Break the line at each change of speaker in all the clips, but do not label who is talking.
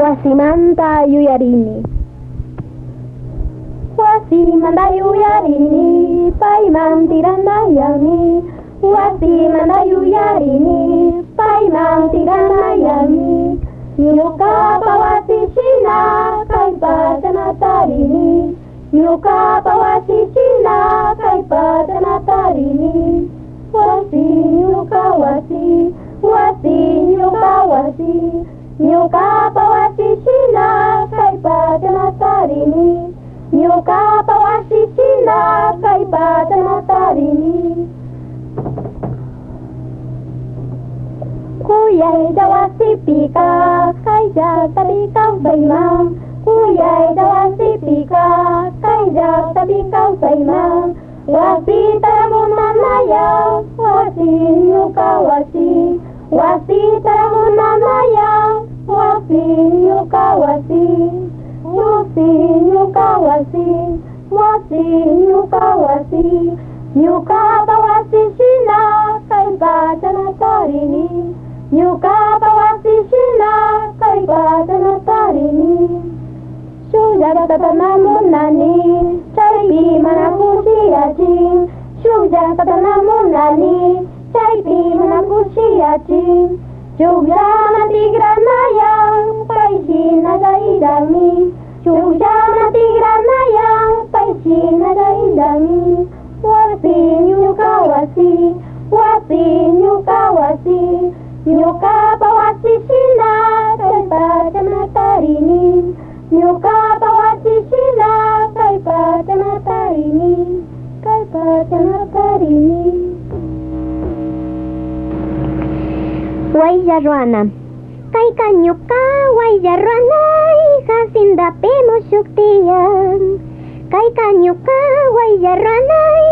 Wasimanta yuyarini. Wasimanta yuyarini Paiman tirandayami Wasimanta yuyarini Paiman tirandayami Nyuka pawasi shina Kaipa tanatarini Nyuka pawasi shina Kaipa tanatarini Wasi nyuka wasi Wasi nyuka wasi. Nyuka tanatarini Kuyay dawasi pika Kaya tabi kau saimang Kuyay dawasi pika Kaya tabi kau saimang Wasi taramunan naya Wasi nyuka wasi. Wasi taramunan naya Wasi nyuka wasi. Wasi nyuka wasi Wasi nyuka wasi Nyuka bawasi shina Kaipa tanatarini Nyuka bawasi shina Kaipa tanatarini Shuja tatana munani Chaipi manakushi achin Shuja tatana munani Chaipi manakushi achin Shuja natigranaya Paishi nagaidami Shuja natigranaya Paishi nagaidami Wasi nyuka wasi Wasi nyuka wasi Nyuka bawasi shina Kaipa Nyuka Kaipa tanatarini
Waijarwana. Kay kanyuka waijarwana Hasinda pemo Sita ringa cari Mau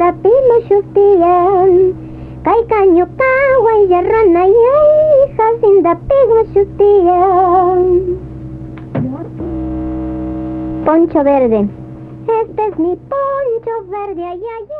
dapi mo shuktiyan kay kanyo kaway yaron na yay sasin dapi Poncho verde Este es mi poncho verde, ay, ay.